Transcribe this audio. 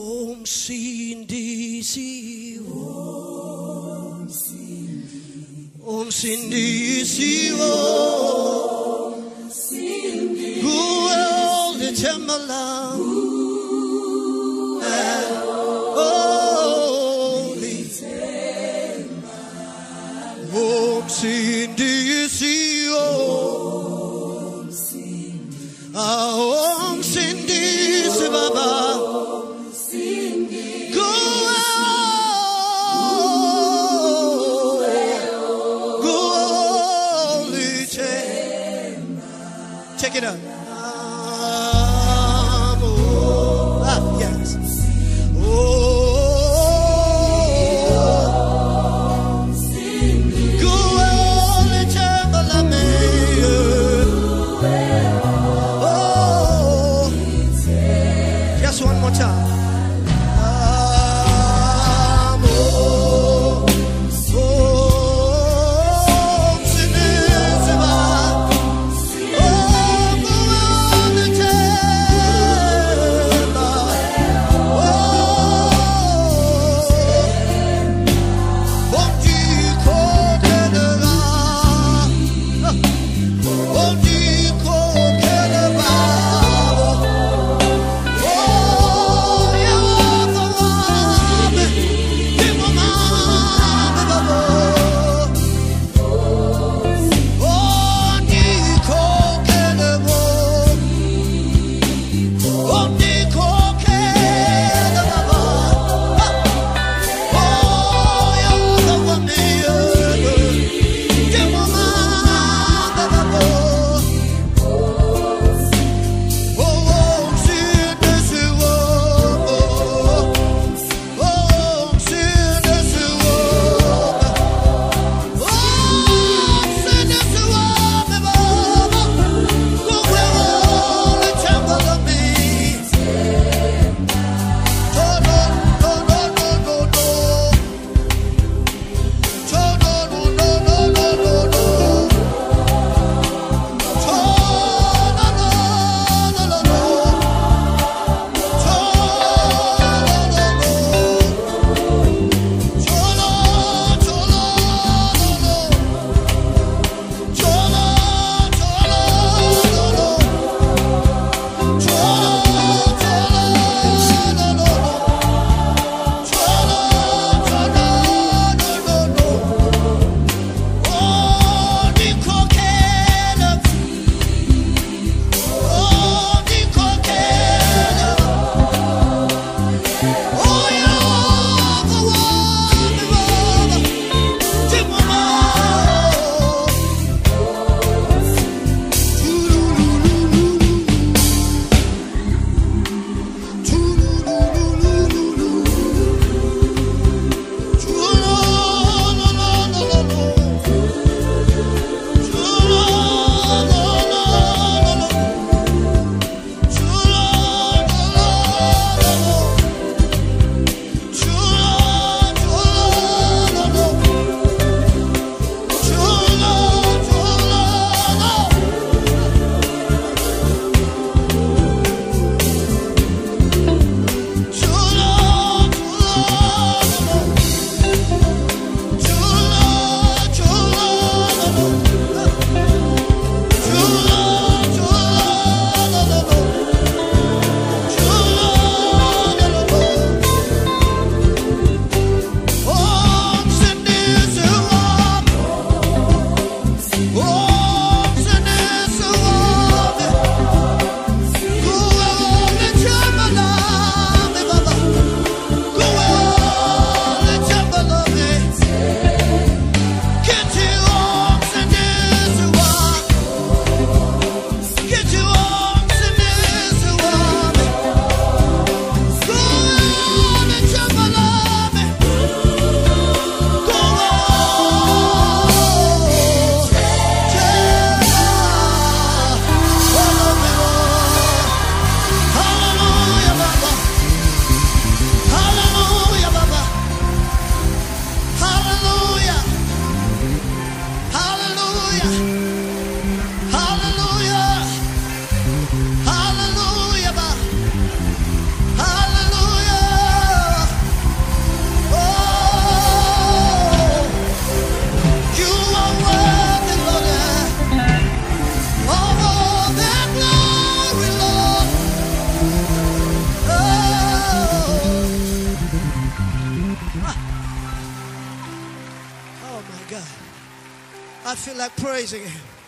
umsindisi umsindisi kuwe olithembala umsindisi Check it I feel like praising Him.